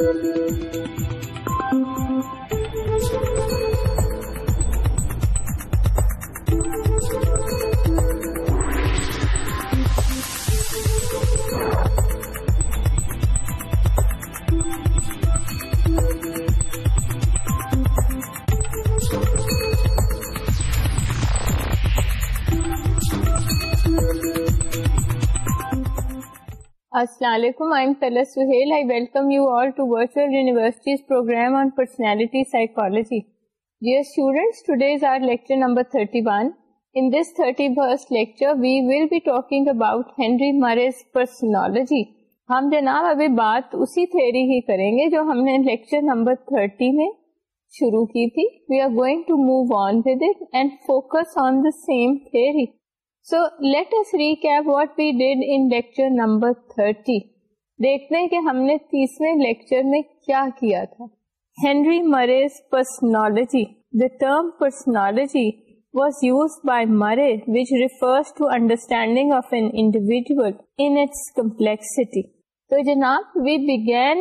Thank you. 31 ہم جناب ابھی بات اسی تھیری ہی کریں گے جو ہم نے لیکچر نمبر 30 میں شروع کی تھی we are going to move on on with it and focus the same theory so let us recap what we did in number thirty دیکھتے کہ ہم نے تیسرے لیکچر میں کیا کیا تھا Murray's personology the term personology was used by Murray's refers to understanding of an individuality تو جناب with بگیان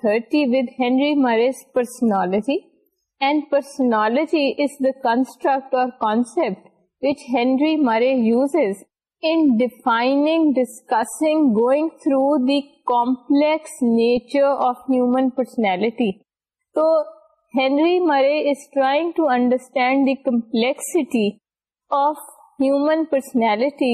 thirty with Henry Murray's personology and personology is abstract اور نری مرے یوز انگ discuss going through the complex nature of human personality Henry Murray is trying to understand the complexity of human personality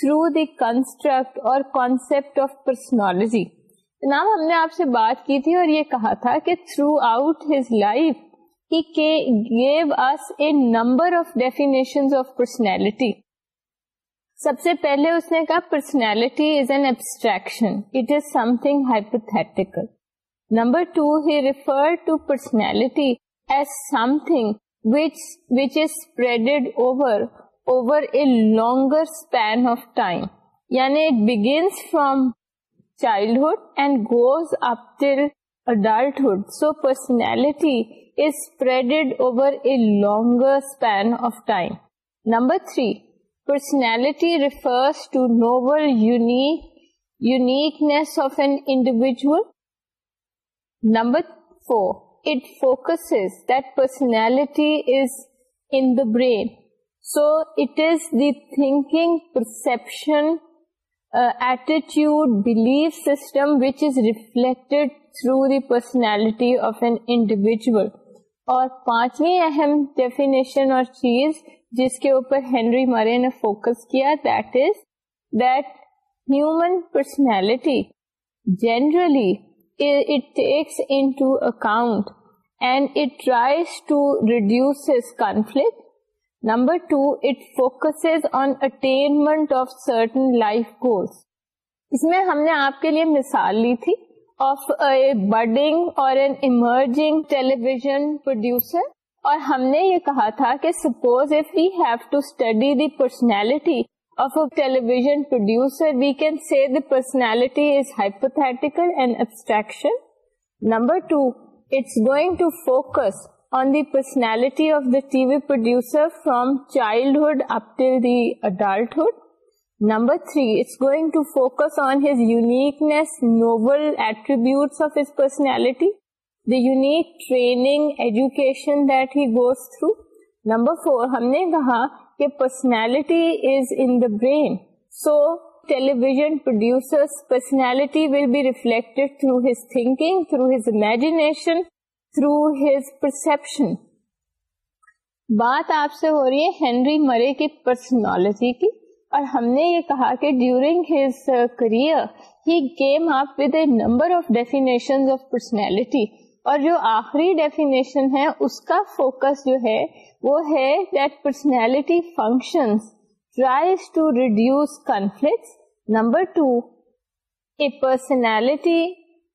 through the construct اور concept of personology جناب ہم نے آپ سے بات کی تھی اور یہ کہا تھا کہ throughout his life gave number a number of personality. سب سے پہلے اس نے کہا personality is an abstraction it is something hypothetical number two he refer to personality as something which is spreaded over over a longer span of time یعنی it begins from childhood and goes up till adulthood so personality لانون of three personality refers to نوورکنس number four it focus that personality is in brain so it the think perception attitude belief system which reflect through the personality individual اور پانچویں اہم definition اور چیز جس کے اوپر ہینری مرے نے فوکس کیا that is that human personality generally it it takes in to to account and reduce conflict number two it focus on attainment of certain life goals اس میں ہم نے آپ کے لیے مثال لی تھی آف اے بڈنگ اور an emerging television producer اور ہم نے یہ کہا تھا کہ suppose if we have to study the personality of a television producer we can see the personality is hypothetical and abstraction number two it's going to focus on the personality of the T V producer from childhood up till the adulthood number three it's going to focus on his uniqueness noble attribute personality the unique training education four ہم نے کہا کہ personality is in brain so television producer personality will be reflect through his thinking through his imagination through his perception بات آپ سے ہو رہی ہے ہینری مرے کی پرسنالوجی کی اور ہم نے یہ کہا کہ during his career he game آپ with a number of definition of personality اور جو آخری ڈیفینیشن ہے اس کا فوکس جو ہے وہ ہے that personality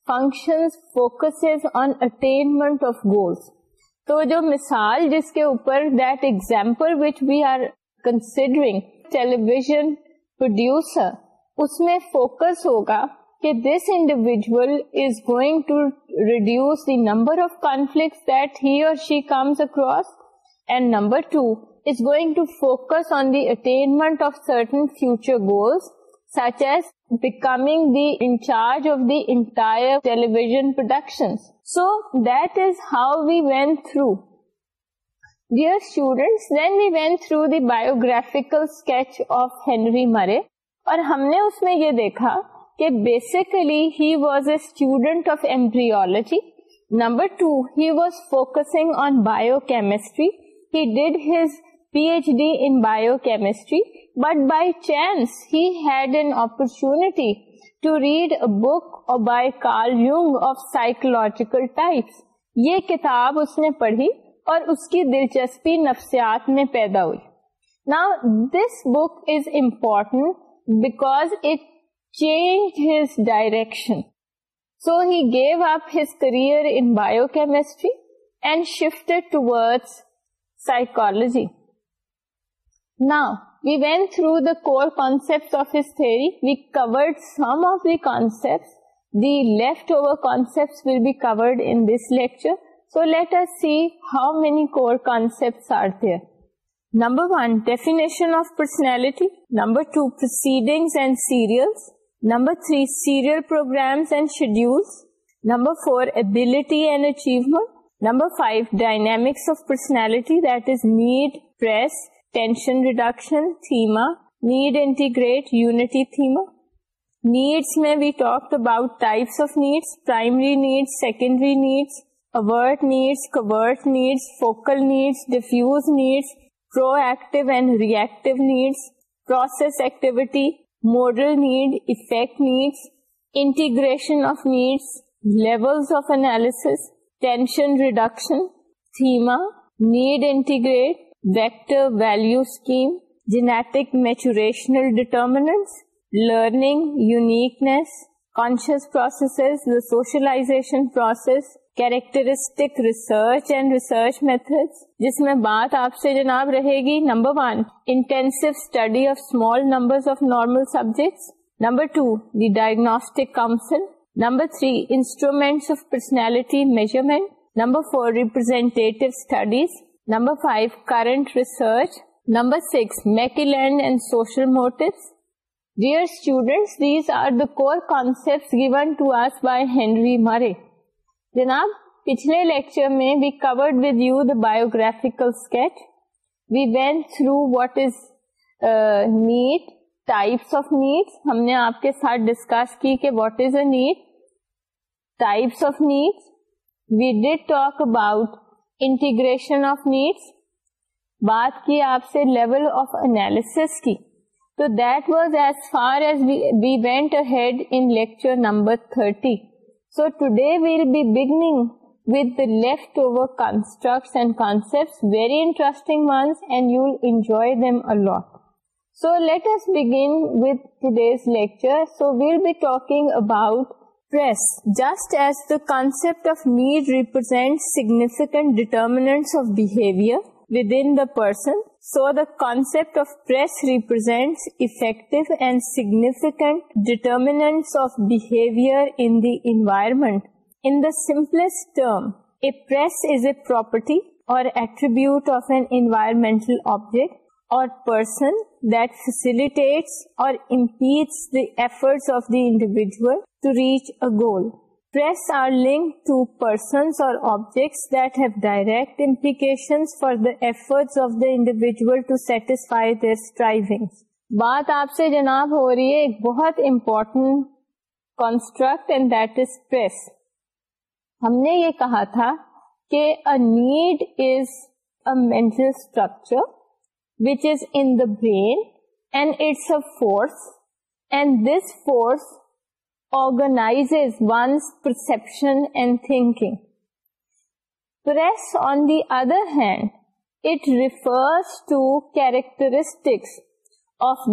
function focus on attainment of goals تو جو مثال جس کے اوپر that example which we are considering television producer اس میں فوکس ہوگا کہ this individual is going to reduce the number of that he اور she comes across and number two is going to focus on the attainment of certain future goals such as becoming the in charge of the entire television production so that is how we went through Dear students, then we went through the biographical sketch of Henry Murray اور ہم نے اس میں یہ دیکھا کہ dear اسٹوڈینٹسٹری but by chance had an opportunity to read a book call Jung of psychological یہ کتاب اس نے پڑھی اور اس کی دلچسپی نفسیات میں پیدا ہوئی نا this book is important because it change his direction so he gave up his career in biochemistry and shift toward psychology نا we went through the core concept of his theory we covered some of the concept the left over concept will be covered in this lecture So let us see how many core concepts are there. Number 1, definition of personality. Number 2, proceedings and serials. Number 3, serial programs and schedules. Number 4, ability and achievement. Number 5, dynamics of personality, that is need, press, tension reduction, thema, need, integrate, unity, thema. Needs, we talked about types of needs, primary needs, secondary needs, reduction value scheme جینے maturational determinant learning uniqueness conscious processes process characteristic research and research method جس میں بات آپ سے جناب رہے گی number one intensive study of small number of normal subjects number two the diagnostic council number three instruments of personality measurement number four representative studies number five current research number six McClelland and social motives dear students these are the core concept given to us by Henry Murray جناب پچھلے lecture میں we covered with you the biographical sketch we went through what is need types of needs ہم نے آپ کے ساتھ discuss کی کہ what is a need types of needs we did talk about integration of needs بات کی آپ سے لیول آف انالیس کی تو that was as far as we went ahead in lecture number thirty so today we'll begin وتھٹ over construct very interesting you will enjoy about just as the concept of need represent significant determinants person so the concept of represents and significant determinant that an the simplest term a a property اور efforts of the individual to reach a goal press are linked to persons or objects that have direct implications for the efforts of the individual to satisfy their strivings. بات آپ سے جناب ہو رہی ہے ایک بہت important construct and that is press ہم نے یہ کہا تھا کہ a need is a mental structure which is in the brain and it's a force and this force other hand refers to characteristics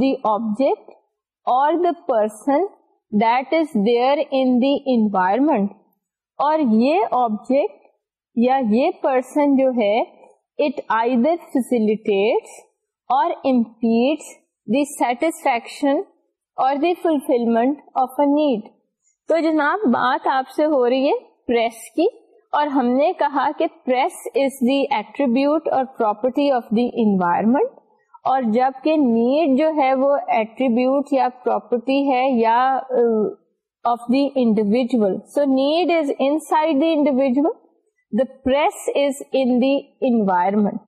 the object اور person that's there in the environment اور یہ object یا یہ پرسن جو ہے it I facilitate اور satisfaction اور the fulfilment of a need تو جناب بات آپ سے ہو رہی ہے پریس کی اور ہم نے کہا کہ پریس از دی ایٹریبیوٹ اور پراپرٹی آف دی انوائرمنٹ اور جبکہ نیڈ جو ہے وہ ایٹریبیوٹ یا پراپرٹی ہے یا of the individual so need is inside the individual the press is in the environment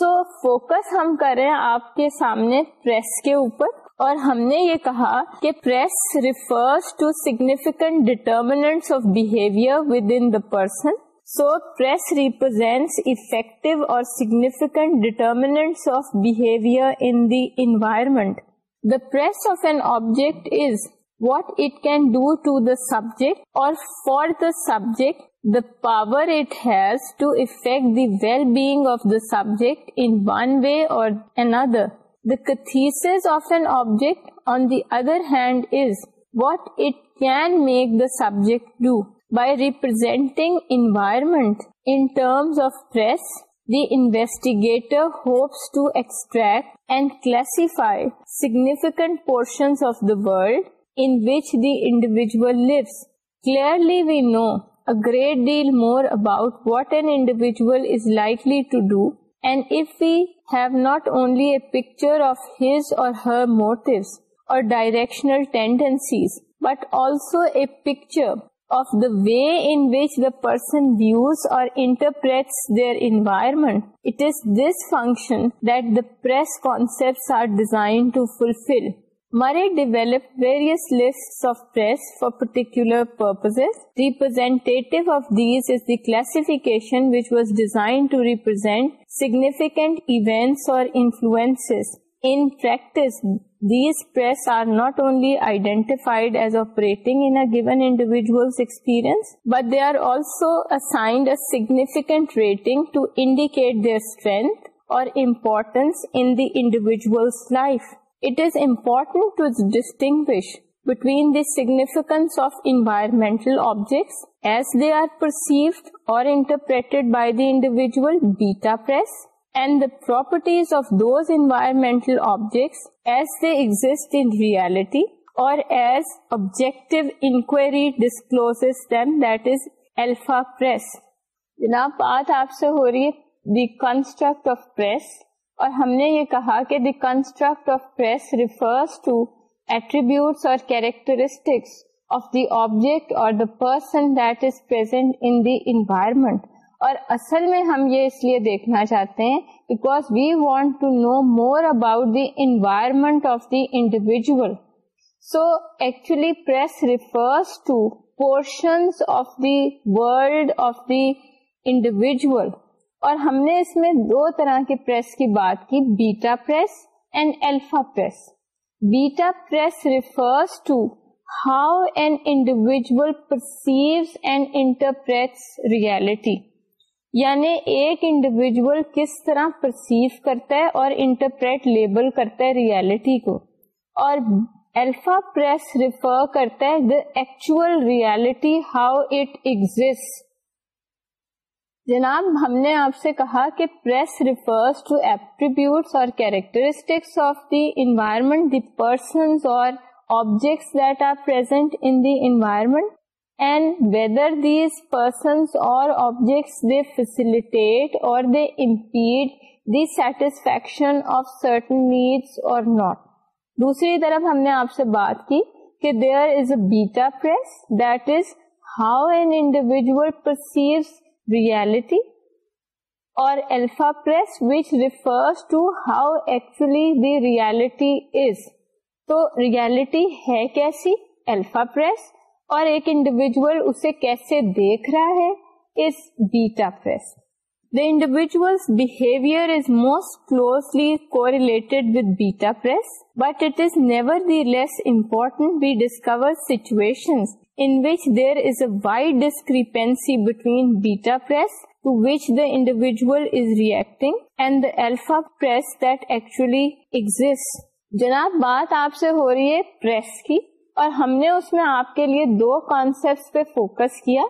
so focus ہم کریں آپ کے سامنے پریس کے اوپر اور ہم نے یہ کہا کہ press refers to significant determinant of behaviour within the person so press represents effective اور significant determinants of behaviour in the environment the press of an object is what it can subject اور for the subject power it has to affect the well-being of the subject in one way or another. The cathesis of an object, on the other hand, is what it can make the subject do. By representing environment in terms of stress, the investigator hopes to extract and classify significant portions of the world in which the individual lives. Clearly, we know a great deal more about what an individual is likely to do, and if we have not only a picture of his or her motives or directional tendencies, but also a picture of the way in which the person views or interprets their environment. It is this function that the press concepts are designed to fulfill. Murray developed various lists of press for particular purposes. Representative of these is the classification which was designed to represent significant events or influences. In practice, these press are not only identified as operating in a given individual's experience, but they are also assigned a significant rating to indicate their strength or importance in the individual's life. It is important to distinguish between the significance of environmental objects as they are perceived اور interpret by the individual beta the properties of those environmental objects as they exist in reality اور as objective inquiry disclose them that is alpha سے ہو رہی ہے دی construct of press اور ہم نے یہ کہا کہ the construct of press refers to attribute اور کیریکٹرسٹکس آف دی آبجیکٹ اور the person that is present in the environment اور اصل میں ہم یہ اس لیے دیکھنا چاہتے ہیں because we want to know more about the environment of the individual so actually press refers to portions of the world of the individual اور ہم نے اس میں دو طرح کی پریس کی بات کی beta press and press press beta refers to how and perceives interpret reality یعنی ایک انڈیویژل کس طرح پرسیو کرتا ہے اور انٹرپریٹ لیبل کرتا ہے ریالٹی کو اور ایلفا کرتا ہے the actual reality how it exist جناب ہم نے آپ سے کہا کہ پریس ریفرز ٹو ایپریبیوٹس اور characteristics of the environment the persons اور objects that are present in the environment and whether these persons اور آبجیکٹس دے فیسلٹیٹ اور they impede the satisfaction of certain needs اور not دوسری طرف ہم نے آپ سے بات کی کہ there is a beta press that is how an individual perceives reality اور ریالٹی ریالٹی ہے کیسی ایل پر انڈیویژل اسے کیسے دیکھ رہا ہے is beta press the individual behaviour is most closely quote is never important be discover situation in which which there is is a wide discrepancy between beta press press to the the individual reacting and alpha that actually exists. جناب بات آپ سے ہو رہی ہے اور ہم نے اس میں آپ کے لیے دو کانسپٹ پہ فوکس کیا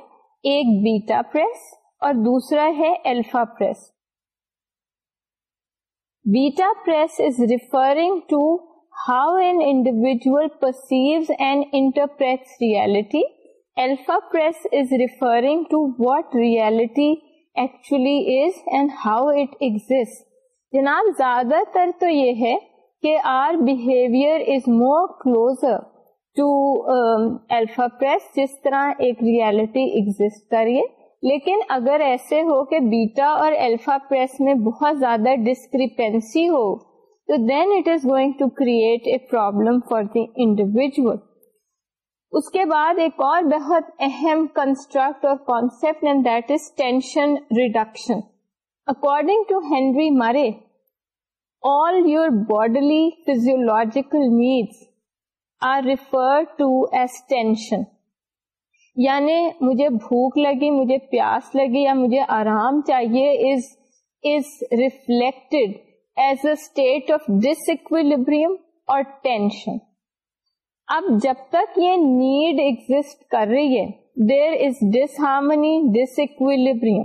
ایک بیٹا پریس اور دوسرا ہے alpha press beta is referring to how individual پر ریالٹی ایگزٹ کریے لیکن اگر ایسے ہو کہ بیٹا اور پریس میں بہت زیادہ ڈسکریپنسی ہو تو then it is going to create a problem for the individual اس کے بعد ایک اور بہت اہم کنسٹرکٹ اور and that is tension reduction according to Henry Murray all your bodily tension یعنی مجھے بھوک لگی مجھے پیاس لگی یا مجھے آرام چاہیے as a state of disequilibrium اور ٹینشن اب جب تک یہ نیڈ ایگزٹ کر رہی ہے there is disharmony disequilibrium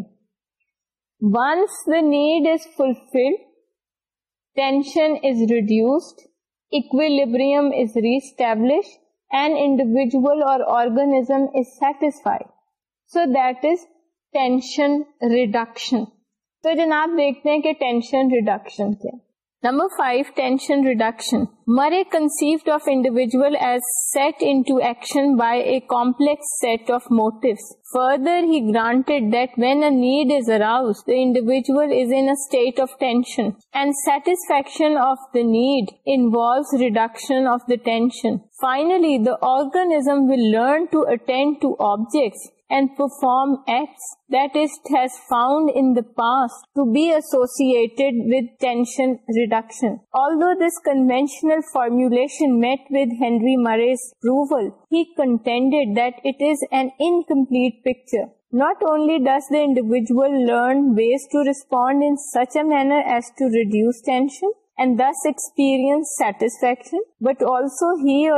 once the need is fulfilled tension is reduced equilibrium is ریسٹیبلش and individual اور organism is satisfied so that is tension reduction تو جناب دیکھتے ہیں کہ ٹینشن ریڈکشن کیا number five tension reduction Murray a set of action by a complex set of motives further he granted that when a need is arouse the individual is N state of tension and satisfaction of the need involves reduction of the tension finally the organism will learn to attend to objects and perform acts that it has found in the past to be associated with tension reduction. Although this conventional formulation met with Henry Murray's approval, he contended that it is an incomplete picture. Not only does the individual learn ways to respond in such a manner as to reduce tension, and this experience satisfaction but also ہی اور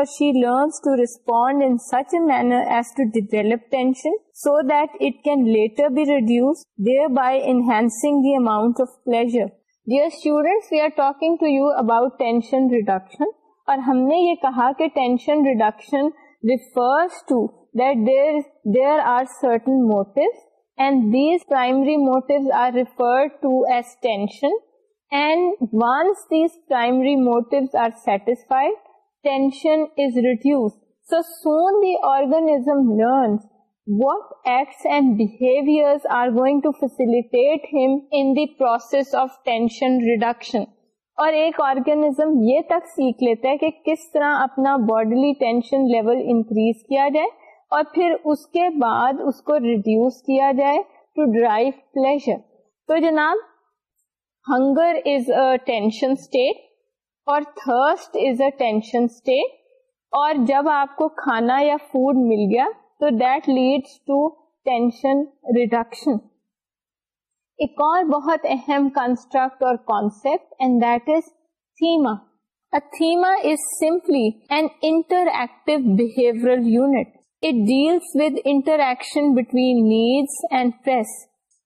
ہم نے یہ کہا کہ tension reduction refers ٹوئر there are certain موٹ these پر and are tension the what acts behaviors going to facilitate him in process of reduction اور ایک آرگنیزم یہ تک سیکھ لیتا ہے کہ کس طرح اپنا باڈیلی ٹینشن لیول انکریز کیا جائے اور پھر اس کے بعد اس کو ریڈیوس کیا جائے ٹو ڈرائیو پلیزر تو جناب hunger is a tension state اور thirst is a tension state اور جب آپ کو کھانا یا فوڈ مل گیا تو that leads to tension reduction ایک اور بہت اہم construct interaction between needs and press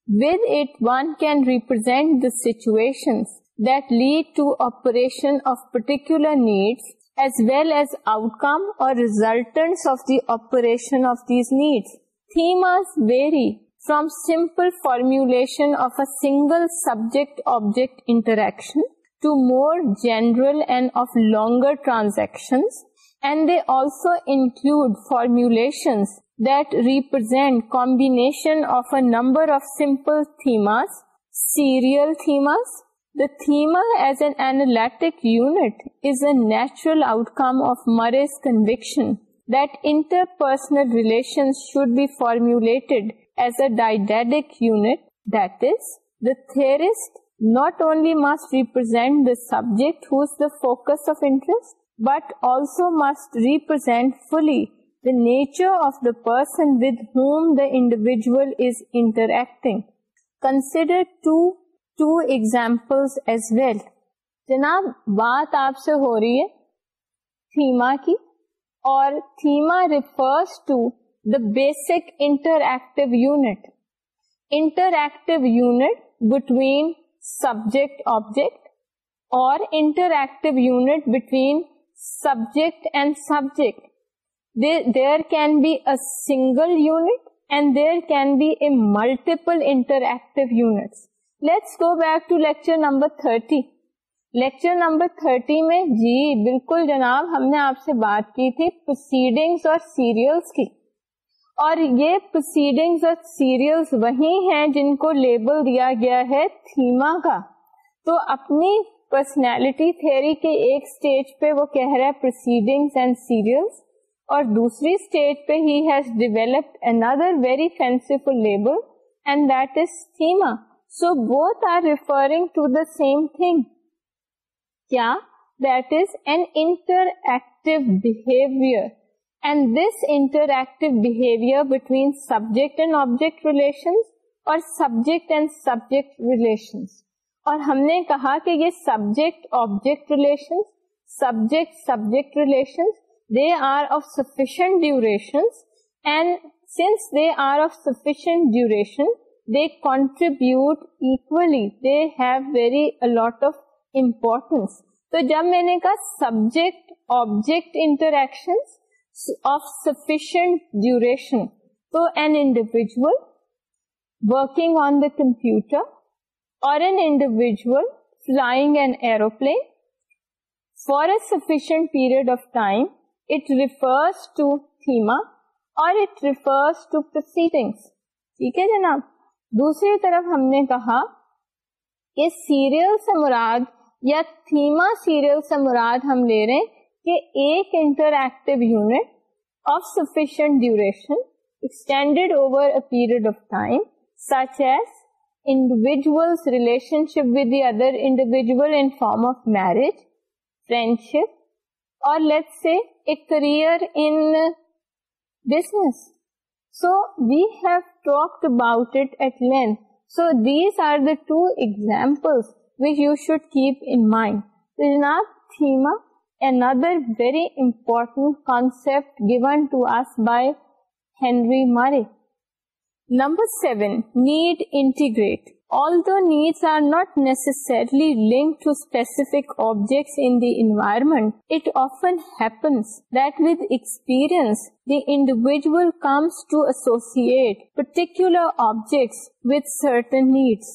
With it, one can represent the situations that lead to operation of particular needs as well as outcome or resultants of the operation of these needs. Themas vary from simple formulation of a single subject-object interaction to more general and of longer transactions and they also include formulations that represent combination of a number of simple themas, serial themas. The thema as an analytic unit is a natural outcome of Murray's conviction that interpersonal relations should be formulated as a didactic unit. That is, the theorist not only must represent the subject who is the focus of interest, but also must represent fully the nature of the person with whom the individual is interacting to to example as well جناب بات آپ سے ہو رہی ہے thema کی اور thema refers to the basic interactive unit interactive unit between subject object اور interactive unit between subject and subject میں جی بالکل جناب ہم نے آپ سے بات کی تھی پروسیڈنگ اور سیریلس کی اور یہ پروسیڈنگ اور سیریلس وہی ہیں جن کو لیبل دیا گیا ہے تھیما کا تو اپنی پرسنالٹی تھیری کے ایک اسٹیج پہ وہ کہہ رہا ہے پروسیڈنگ اینڈ سیریلس اور دوسری اسٹیج پہ he has develop another very fanciful label and that is thema so both are referring to the same thing کیا that is an interactive behaviour and this interactive behaviour between subject and object relations اور subject and subject relations اور ہم نے کہا کہ یہ subject object relation subject subject relation they are of sufficient sufficient duration they contribute equally they have very a lot of importance تو جب میں نے کہا subject object interaction of sufficient duration تو an individual working on the computer or an individual flying an aeroplane for a sufficient period of time, it refers to thema or it refers to proceedings. ٹھیک ہے جناب دوسری طرف ہم نے کہا کہ سیریل سے مراد یا تھیما سیریل سے مراد ہم لے رہے ہیں کہ ایک interactive unit of sufficient duration extended over a period of time such as individuals relationship with the other individual form of marriage friendship اور to example which you should keep and is نا thema and other very important concept given to us by Henry Murray number seven need integrate all the needs are not necessarily link to specific objects particular objects within need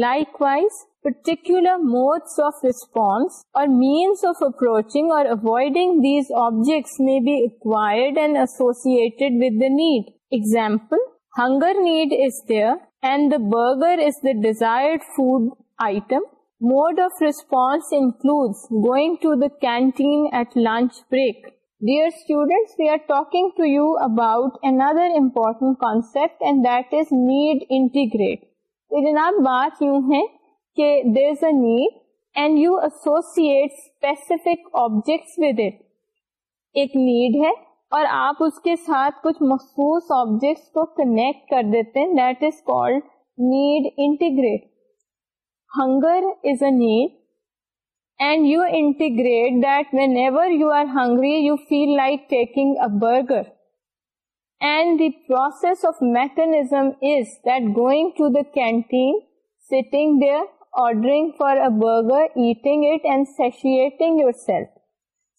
like wise particular mode of response اور means of approaching اور avoiding these objects میں be acquire need example hunger need is there and burger is the desire food item mode of response include going to the canteen at lunch break dear we are talking to you about another important concept and that is need integrate اجنا بات یو ہے کہ there is a need and you associate specific object with it ایک need ہے اور آپ اس کے ساتھ کچھ مخصوص آبجیکٹس کو کنیکٹ کر دیتے ہیں that is called need integrate hunger is a need and you integrate that whenever you are hungry you feel like taking a burger And the process of mechanism is that going to the canteen, sitting there, ordering for a burger, eating it and satiating yourself.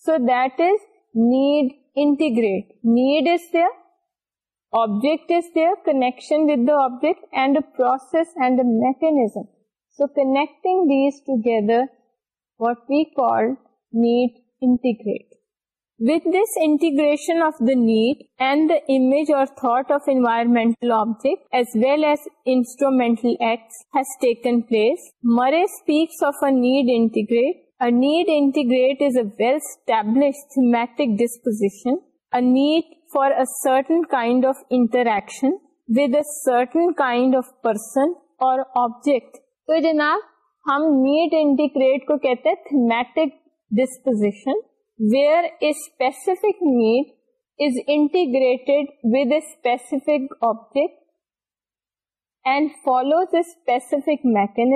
So that is need need is the object is there connection with object and process and میکم so connecting what we call need integrate with this integration of the need and داج or need integrate a need integrate is a well stable ڈسپوزیشنٹن کا disposition where is specific need is integrated with اےجیکٹ and follows افک میکم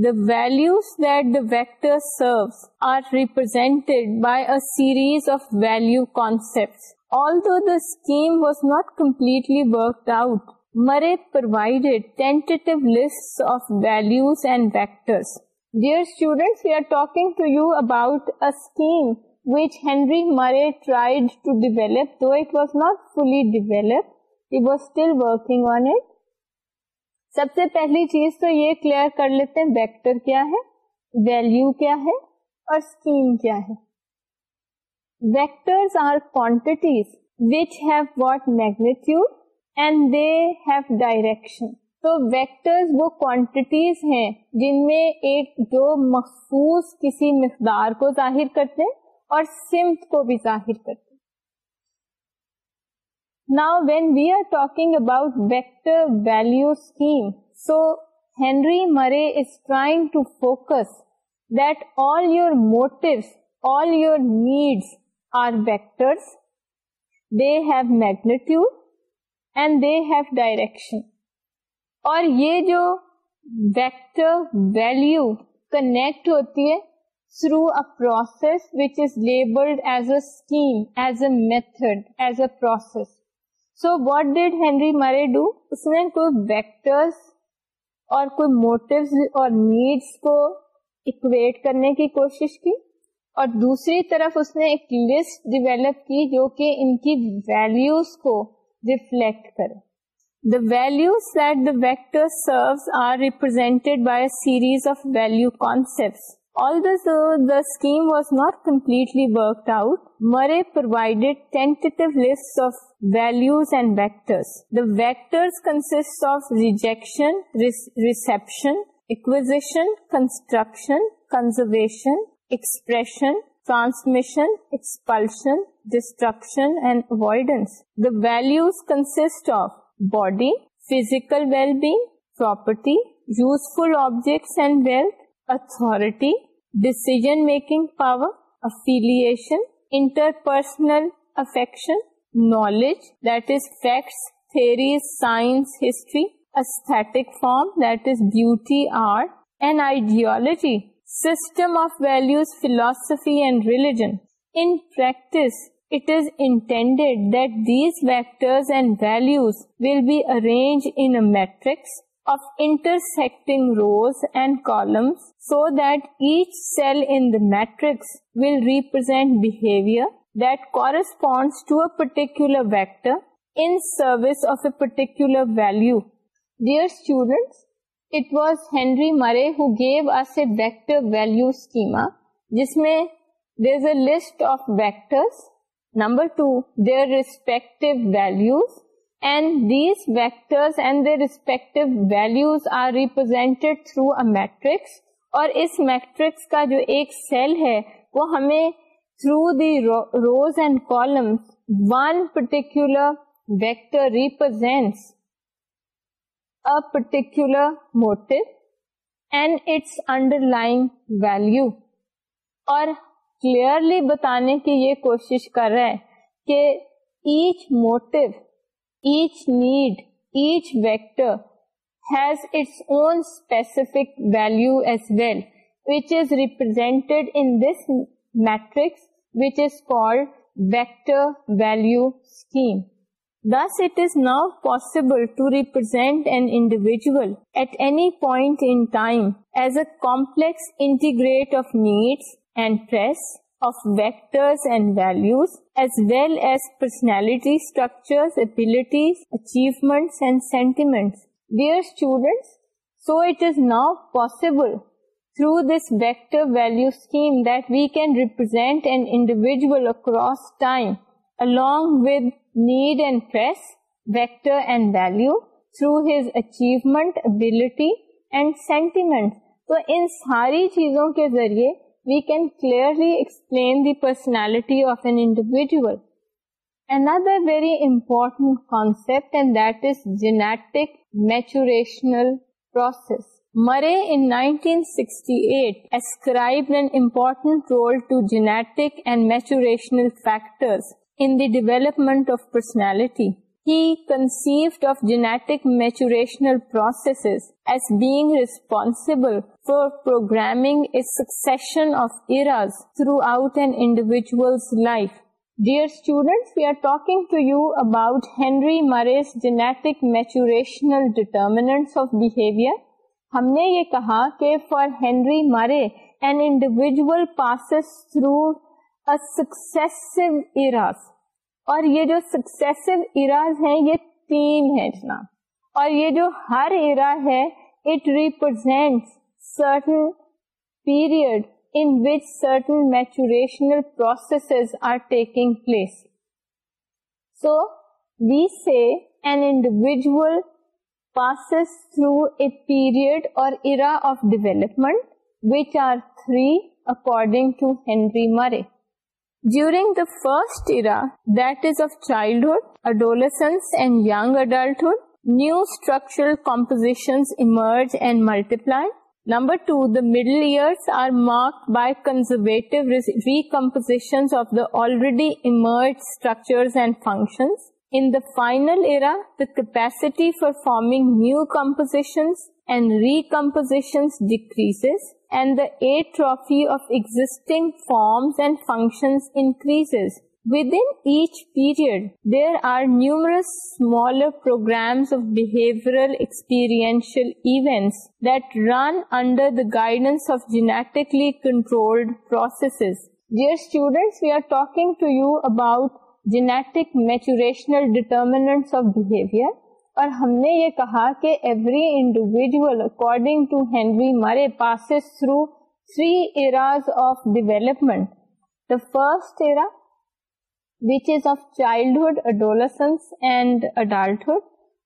values wait the vectors of ویلوٹ was not completely دیئرنگ to you about وینری Murray does not fully develop was still working سب سے پہلی چیز تو یہ کلیئر کر لیتے ہیں ویکٹر کیا ہے ویلو کیا ہے اور اسکیم کیا ہے are quantities which have have what magnitude and they direction تو ویکٹرز وہ کوانٹیٹیز ہیں جن میں ایک دو مخصوص کسی مقدار کو ظاہر کرتے ہیں اور سمت کو بھی ظاہر کرتے ہیں now when we are talk about vector value scheme so Henry Murray is trying to focus that all your motive all your needs are vectors they have magnitude and they have direction اور یہ جو vector value connect ہوتی ہے through a process which is labelled as a a method as a process so what did Henry Murray do اس نے کوئی اور اور کوئی نیڈس کو کرنے کی کی کی کوشش اور دوسری طرف اس نے ایک جو کہ ان کی ویلوز کو ریفلیکٹ کرے the value series of value concept all completely completely out, out Murray tentative list of values and vectors. The vectors consists of rejection, reception, acquisition, construction, conservation, expression, transmission, expulsion, destruction, and avoidance. The values consist of body, physical well-being, property, useful objects and wealth, authority, decision-making power, affiliation, interpersonal affection, knowledge that is facts history aesthetic form that is beauty will be arrange matrix of intersecting rows and columns so that each cell in matrix will represent behaviour number to their respect value and these ویکٹرٹیو values are represented through matrix اور اس matrix کا جو ایک cell ہے وہ ہمیں through the rows and column one particular vector represent a particular value اور clearly بتانے کی یہ کوشش کر رہے کہ each motive each need each vector has its own specific value as well which is represent in this matrix which is called vector value scheme. Thus, it is now possible to represent an individual at any point in time as a complex integrate of needs and interests, of vectors and values, as well as personality structures, abilities, achievements and sentiments. Dear students, so it is now possible through this vector value that we can represent across throat ability and sentiment تو ان ساری چیزوں کے ذریعے we can clearly explain the personality of an individual very important concept and that is جینے maturational process Murray in nineteen sixty eight ascertained role to جینے maturational factor development of personality generational for program of eras throughout an individual life dear student we are talking to you about Henry Murray's genetic maturational determinants of behaviour ہم نے یہ کہا کہ for Henry Murray an individual pass through successive eras اور یہ جو successive eras ہیں یہ تین ہیں جناب اور یہ جو ہر ایرا ہے it represent certain period in which certain maturational processes are taking place so we say an individual passes through a period or era of development, which are three according to Henry Murray. During the first era, that is of childhood, adolescence and young adulthood, new structural compositions emerge and multiply. Number two, the middle years are marked by conservative recompositions of the already emerged structures and functions. In the final era, the capacity for forming new compositions and recompositions decreases, and the atrophy of existing forms and functions increases. Within each period, there are numerous smaller programs of behavioral experiential events that run under the guidance of genetically controlled processes. Dear students, we are talking to you about genetic maturational determinants of behaviour اور ہم نے یہ کہا کہ every individual according to Henry Murray pass through three eras of development the first era which is of childhood adolescence and adulthood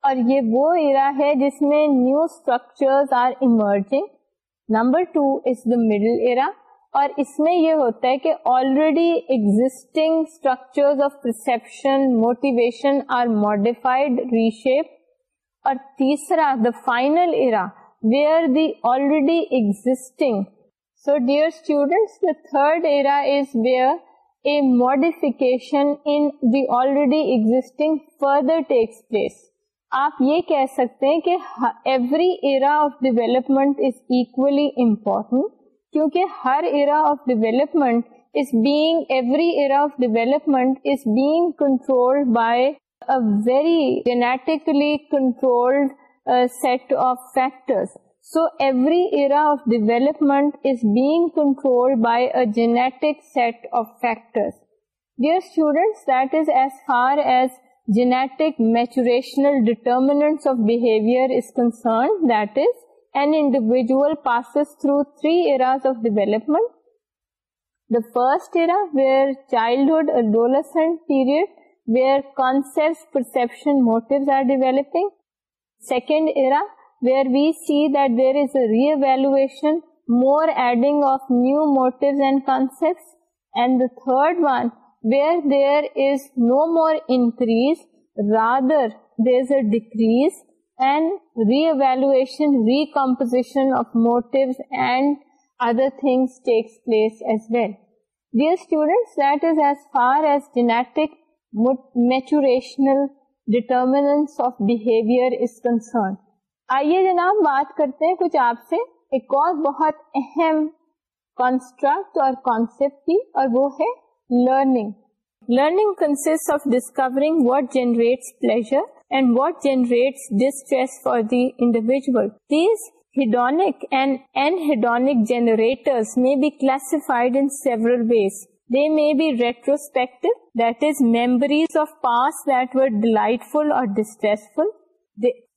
اور یہ وہ era ہے جس میں new are emerging number two is the middle era اور اس میں یہ ہوتا ہے کہ already existing structure of perception motivation are modified reshape اور تیسرا the final era where the already existing so dear students the third era modification the already existing further takes place آپ یہ کہہ سکتے ہیں کہ every era of development is equally important کیونکہ ہر era of development every era of development is being control by very genetically control set of factors so every era of development is being control by a genetic set of factors dear students that is as far as genetic maturational determinant of behaviour is concern that is through تھرینٹ the first childhood more adding of new موٹ کانسٹر decrease جناب بات کرتے کچھ آپ سے ایک اور بہت اہم کانسٹرکٹ اور کانسیپٹ کی اور وہ ہے learning learning کنسٹ of discovering what generates pleasure and what generate distress for the individual these hedonic generators may be classified Anas they may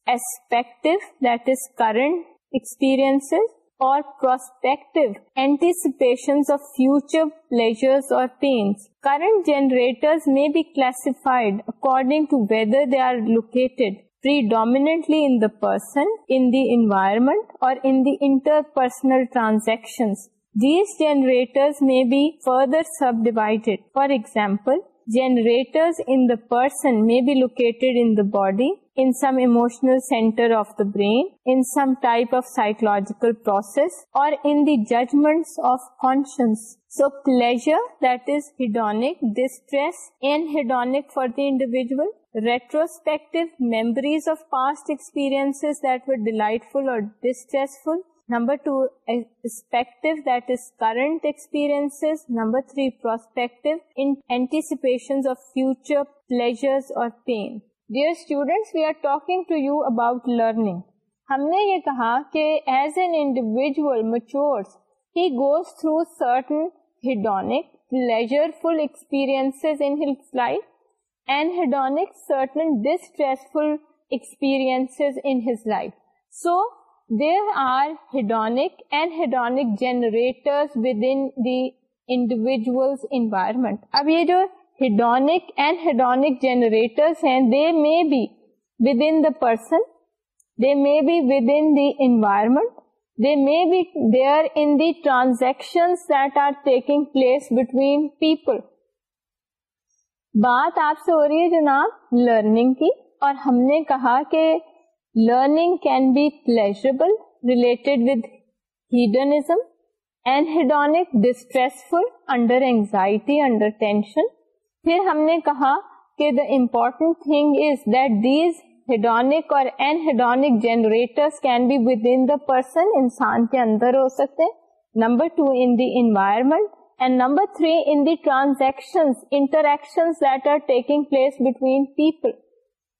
ایسپیکٹو that is current experience اور prospective anticipation of future pleasures اور pains current generators may be classified according to whether they are located predominantly in the person, in the environment, or in the interpersonal transactions. These generators may be further subdivided. For example, Generators in the person may be located in the body, in some emotional center of the brain, in some type of psychological process, or in the judgments of conscience. So pleasure, that is hedonic, distress, anhedonic for the individual, retrospective memories of past experiences that were delightful or distressful, یہ کہا کہ as an individual میچورٹنڈ ledger full experience life and hedonic certain distressful experience انائف so there آرڈان they may be within that they may be or in the transaction place between people بات آپ سے ہو رہی ہے جو نام لرننگ کی اور ہم نے کہا کہ learning can be please related distress under tension پھر ہم نے کہا کہ the important that these hedonic اور generator can be within the person انسان کے اندر ہو سکتے number two in the environment and number three in the transaction interaction later taking place between people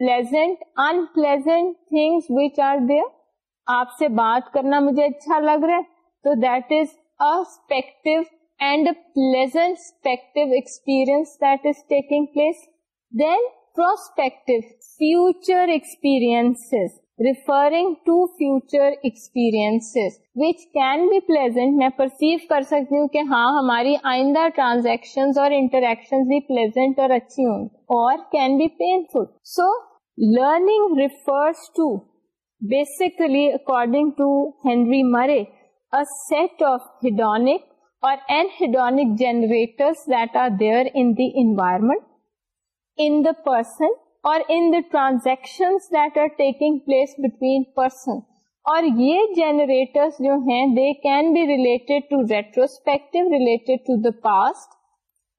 pleasant unpleasant things which are there آپ سے بات کرنا مجھے اچھا لگ رہا ہے تو that is اسپیکٹو and pleasant اسپیکٹو experience that is taking place then prospective future experience referring to future experience which can be pleasant میں پرسیو کر سکتی ہوں کہ ہاں ہماری آئندہ ٹرانزیکشن اور انٹریکشن بھی پلیزنٹ اور اچھی ہوں گی اور can be painful so learning refers to basically اکارڈنگری Murray environment پر ٹرانزیکشن اور یہ جنریٹر جو ہیں پاسٹ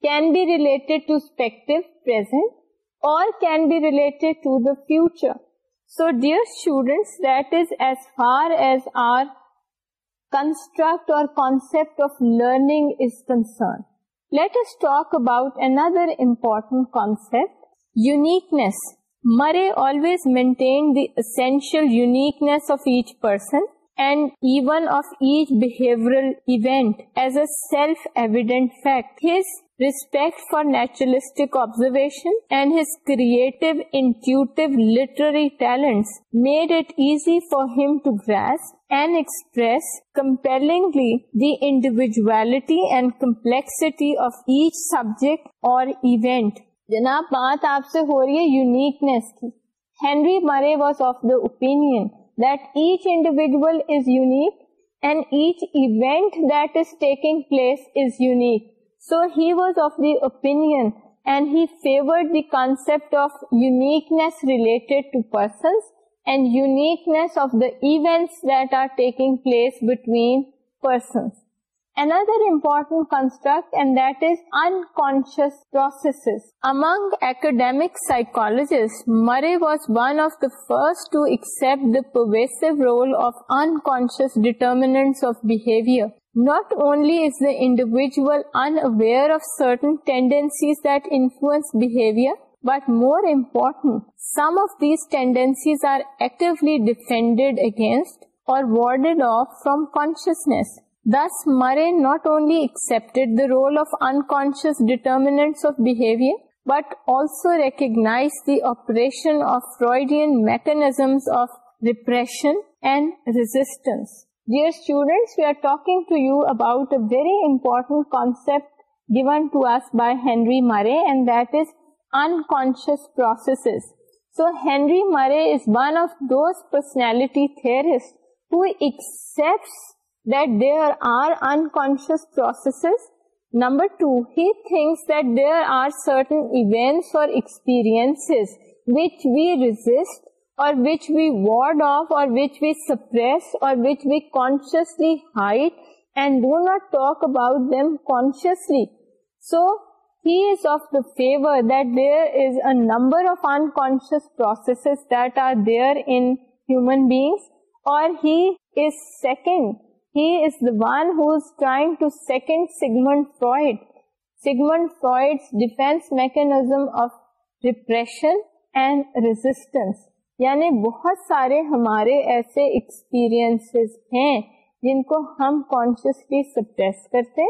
کین بی ریلیٹیکٹنٹ all can be related to the future. So dear students, that is as far as our construct or concept of learning is concerned. Let us talk about another important concept, uniqueness. Murray always maintained the essential uniqueness of each person and even of each behavioral event as a self-evident fact. His respect for naturalistic observation and great intuitive literary talent made it easy for him express compellingly the individuality and complexity of each subject اور event جناب بات آپ سے ہو رہی ہے uniqueness کی Henry Murray was of the opinion that each individual is unique and each event that is taking place is unique so he was of the opinion and he favoured the concept of uniqueness relate پرس process among academic psychologist Murray was one of the first to accept the pervasive role of unconscious determinant of behaviour Not only is the individual unaware of certain tendencies that influence behavior, but more important, some of these tendencies are actively defended against or warded off from consciousness. Thus, Murray not only accepted the role of unconscious determinants of behavior, but also recognized the operation of Freudian mechanisms of repression and resistance. Dear students, we are talking to you about a very important concept given to us by Henry Murray, and that is unconscious processes. So Henry Murray is one of those personality theorists who accepts that there are unconscious processes. Number two, he thinks that there are certain events or experiences which we resist or which we ward off, or which we suppress, or which we consciously hide and do not talk about them consciously. So, he is of the favor that there is a number of unconscious processes that are there in human beings, or he is second. He is the one who is trying to second Sigmund Freud. Sigmund Freud's defense mechanism of repression and resistance. یعنی بہت سارے ہمارے ایسے experience ہیں جن کو ہم consciously suppress کرتے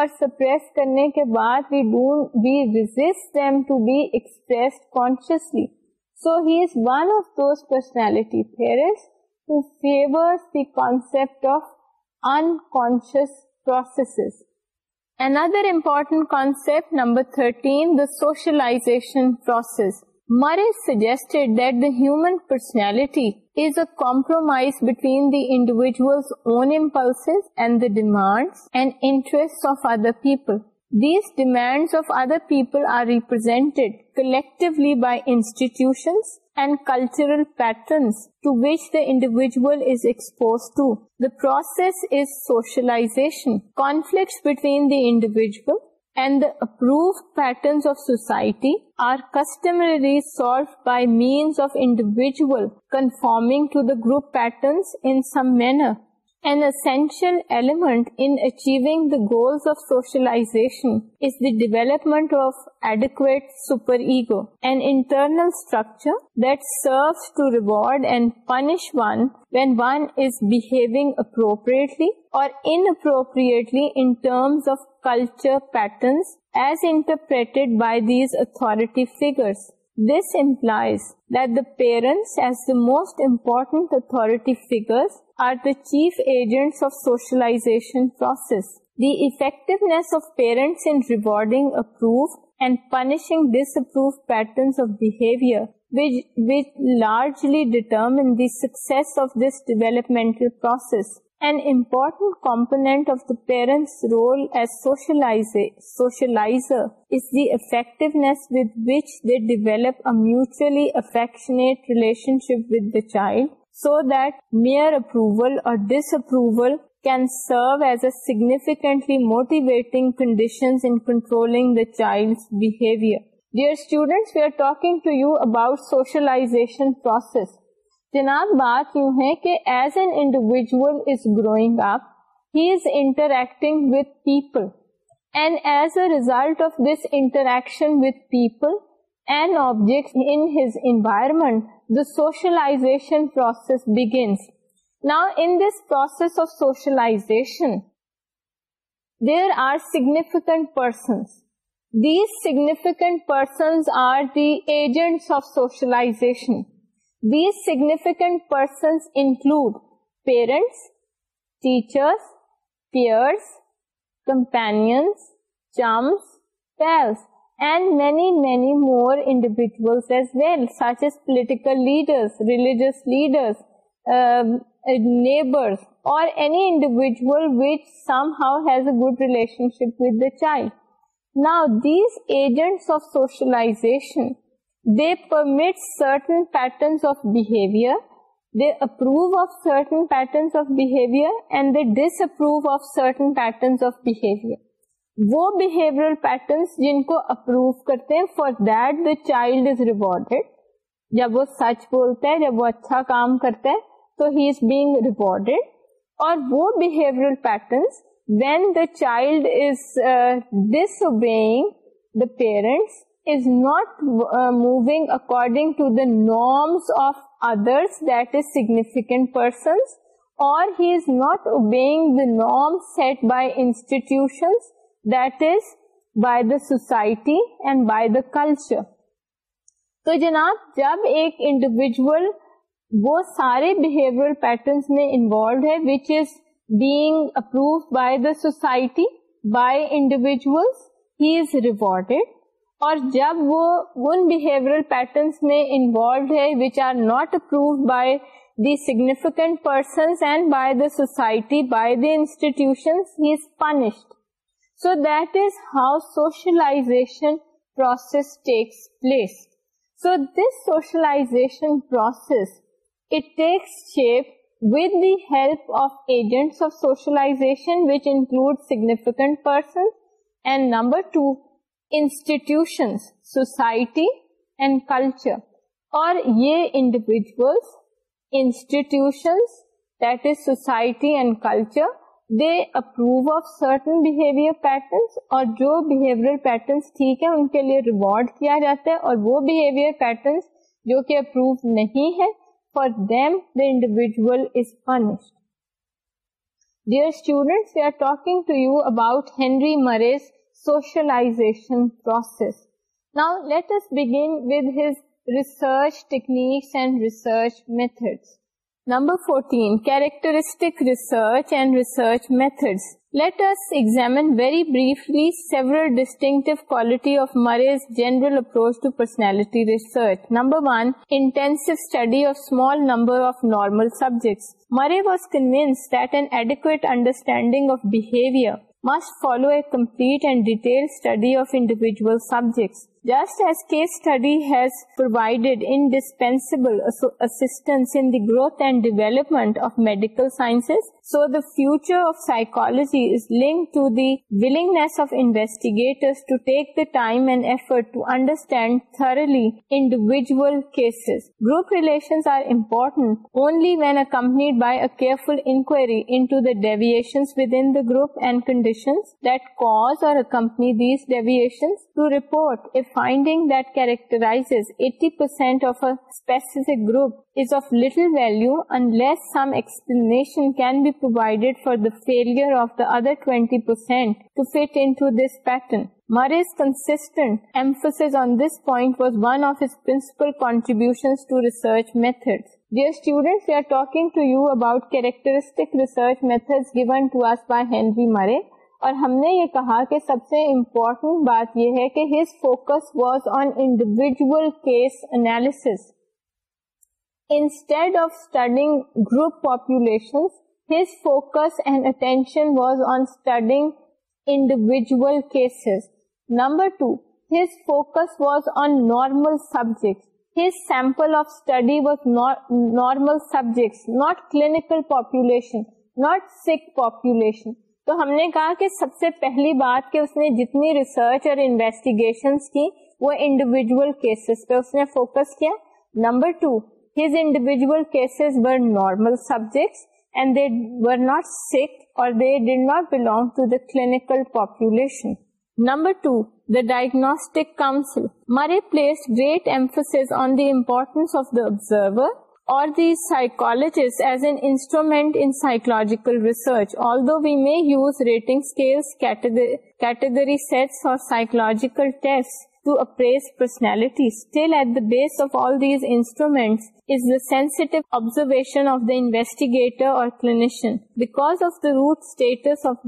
اور سپریس کرنے کے بعد we do we resist them to be express consciously so he is one of those personality theorists who favours the concept of unconscious processes Another important concept, number 13, the socialization process. Murray suggested that the human personality is a compromise between the individual's own impulses and the demands and interests of other people. These demands of other people are represented collectively by institutions and cultural patterns to which the individual is exposed to. The process is socialization. Conflicts between the individual and the approved patterns of society are customarily solved by means of individual conforming to the group patterns in some manner. An essential element in achieving the goals of socialization is the development of adequate superego, an internal structure that serves to reward and punish one when one is behaving appropriately or inappropriately in terms of culture patterns as interpreted by these authority figures. This implies that the parents, as the most important authority figures, are the chief agents of socialization process. The effectiveness of parents in rewarding approved and punishing disapproved patterns of behavior, which largely determine the success of this developmental process. An important component of the parent's role as socializer is the effectiveness with which they develop a mutually affectionate relationship with the child, so that mere approval or disapproval can serve as a significantly motivating conditions in controlling the child's behavior. Dear students, we are talking to you about socialization process. جناب بات یوں ہے کہ as an individual is growing up he is interacting people and as a result of this interaction with people and in his environment the socialization process begins نا in this process of socialization there are significant persons these significant persons are the agents of socialization ریلیویژل which some how has a good relationship with child now these agent of socialization permit certain اپنڈرل patterns جن کو اپروو کرتے ہیں for that the child is recorded جب وہ سچ بولتا ہے جب وہ اچھا کام کرتا ہے تو ہی از بینگ ریکارڈیڈ اور وہ the child is disobeying the parents is not moving according to the norms of others that is significant persons اور he is not obey the norms set by institutions that is by the society and by the culture تو جناب جب ایک individual وہ سارے behaviour patterns میں involved ہے which is being approve by the society by individuals he is rewarded اور جب وہ ان بہیورل پیٹرنس میں انوالوڈ ہے which are not approve by by by the significant persons and the society institution he is is punished so that how socialization process takes place so this socialization process it takes shape with the help of agent of socialization significant persons and number two institution society and culture اور یہ individual institutions that is society and culture approve of certain اور جو behaviour patterns ٹھیک ہے ان کے لیے reward کیا جاتا ہے اور وہ بہیویئر پیٹنس جو کہ اپرو نہیں ہے for them the individual is punished dear students we are talking to you about Henry Murray's socialization process. Now, let us begin with his research techniques and research methods. Number 14, characteristic research and research methods. Let us examine very briefly several distinctive quality of Murray's general approach to personality research. Number 1, intensive study of small number of normal subjects. Murray was convinced that an adequate understanding of behavior must follow a complete and detailed study of individual subjects just as case study has provided indispensable assistance in the growth and development of medical sciences, so the future of psychology is linked to the willingness of investigators to take the time and effort to understand thoroughly individual cases. Group relations are important only when accompanied by a careful inquiry into the deviations within the group and conditions that cause or accompany these deviations, to report if finding that characterize eighty group of little value some explanation can be proved forty percent pattern Murray is constant on this point was پرچ method دیئرنگ to you about characteristic research method given to by Henry Murray اور ہم نے یہ کہا کہ سب سے important بات یہ ہے کہ his focus was on individual case analysis instead of studying group population his focus and attention was on studying individual cases number two his focus was on normal subject his sample of study was normal subject not clinical population, not sick population تو ہم نے کہا کہ سب سے پہلی بات کہ اس نے جتنی ریسرچ اور انویسٹیگیشن کی وہ انڈیویجل کیسز پہ اس نے فوکس کیا number two his individual cases were normal subjects and they were not sick اور they did not belong to the clinical population number two the diagnostic council Murray placed great emphasis on the importance of the observer جیکل research میں بیس of all these instrument is داسٹو observation of the investigator اور clinician because of the root status of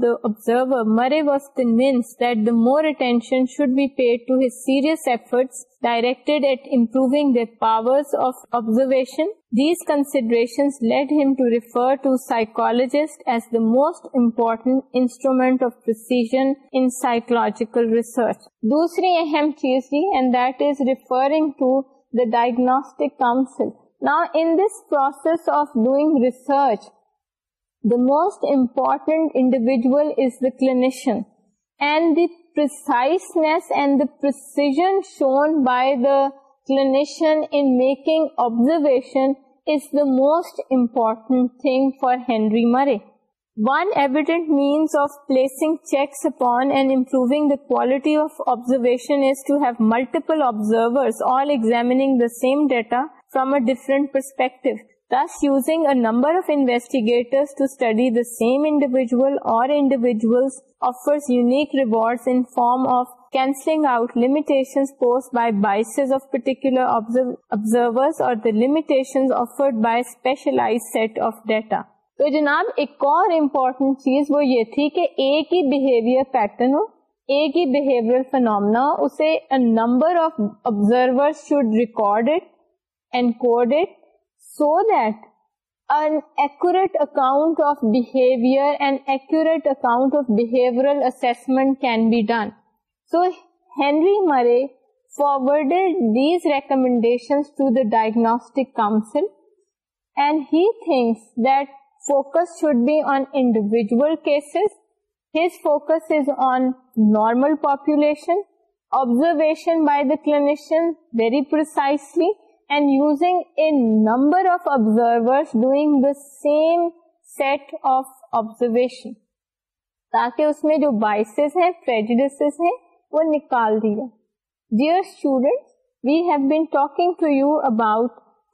داور Murray وسٹ means that the more attention should be paid to his serious efforts directed at improving the power of observation these consideration led him to refer to psychologist as the most important انسٹرومینٹنوجیکل research دوسری اہم چیز تھی and that is referring to the diagnostic council نا in this process of doing research the most important individual is the clinician and the preciseness and the precision shown by the clinician in making observation is the most important thing for Henry Murray. One evident means of placing checks upon and improving the quality of observation is to have multiple observers all examining the same data from a different perspective. Thus, using a number of investigators to study the same individual or individuals offers unique rewards in form of cancelling out limitations posed by biases of particular observ observers or the limitations offered by a specialized set of data. تو جناب ایک اور important چیز وہ یہ تھی کہ ایک ہی بہیویئر پیٹرن ہو ایک ہی بہیویئر فنومنا اسے number of observer should record and code it سوٹوریٹ can be done so Henry Murray forward these recommendations to the diagnostic council and heat focus should be on individual population observation by داشن very پر number of observer doing same set of observation تاکہ اس میں جو biases ہیں وہ نکال دیا dear student we have been talking to you about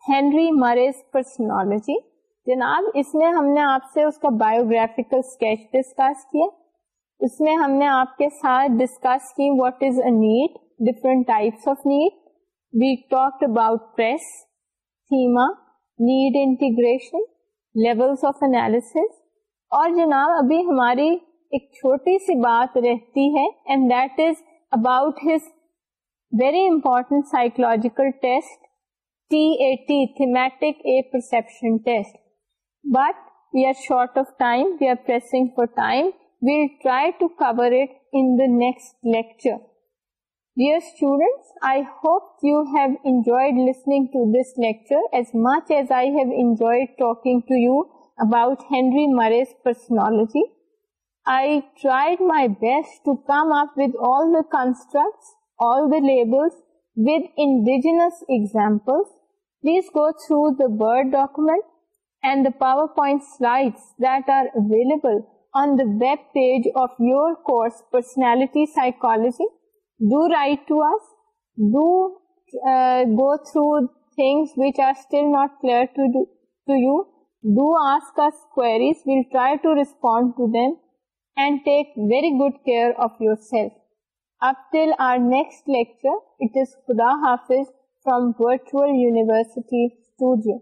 Henry Murray's personology جناب اس میں ہم نے آپ سے اس کا بایوگرافیکل اسکیچ ڈسکس کیا اس میں ہم نے آپ کے ساتھ ڈسکس کی what is a need different types of need we talk اباؤٹریشن اور جناب ابھی ہماری امپورٹینٹ سائکولپشن test but we are short of time we آرسنگ for time we'll try to cover it لیکر ڈیئرنگ indigenous example please go through the document and the power point that are available on the web page of you course personality psychology do write to go through things which are still not clears we'll try to respond to them and take very good care of yourself until our next lecture it is خدا حافظ from virtual university studio